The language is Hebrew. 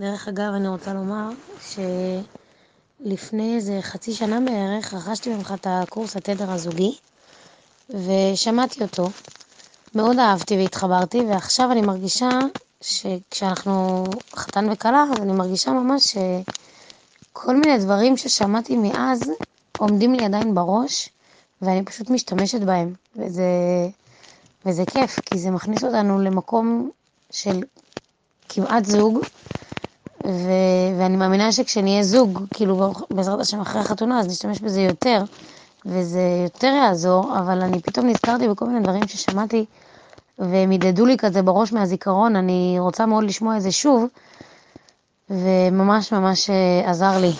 דרך אגב, אני רוצה לומר שלפני איזה חצי שנה בערך רכשתי ממך את הקורס התדר הזוגי ושמעתי אותו. מאוד אהבתי והתחברתי, ועכשיו אני מרגישה שכשאנחנו חתן וכלה, אז אני מרגישה ממש שכל מיני דברים ששמעתי מאז עומדים לי עדיין בראש, ואני פשוט משתמשת בהם. וזה, וזה כיף, כי זה מכניס אותנו למקום של כמעט זוג, ו... ואני מאמינה שכשנהיה זוג, כאילו בעזרת השם אחרי החתונה, אז נשתמש בזה יותר, וזה יותר יעזור, אבל אני פתאום נזכרתי בכל מיני דברים ששמעתי, והם הדהדו לי כזה בראש מהזיכרון, אני רוצה מאוד לשמוע את זה שוב, וממש ממש אה, עזר לי.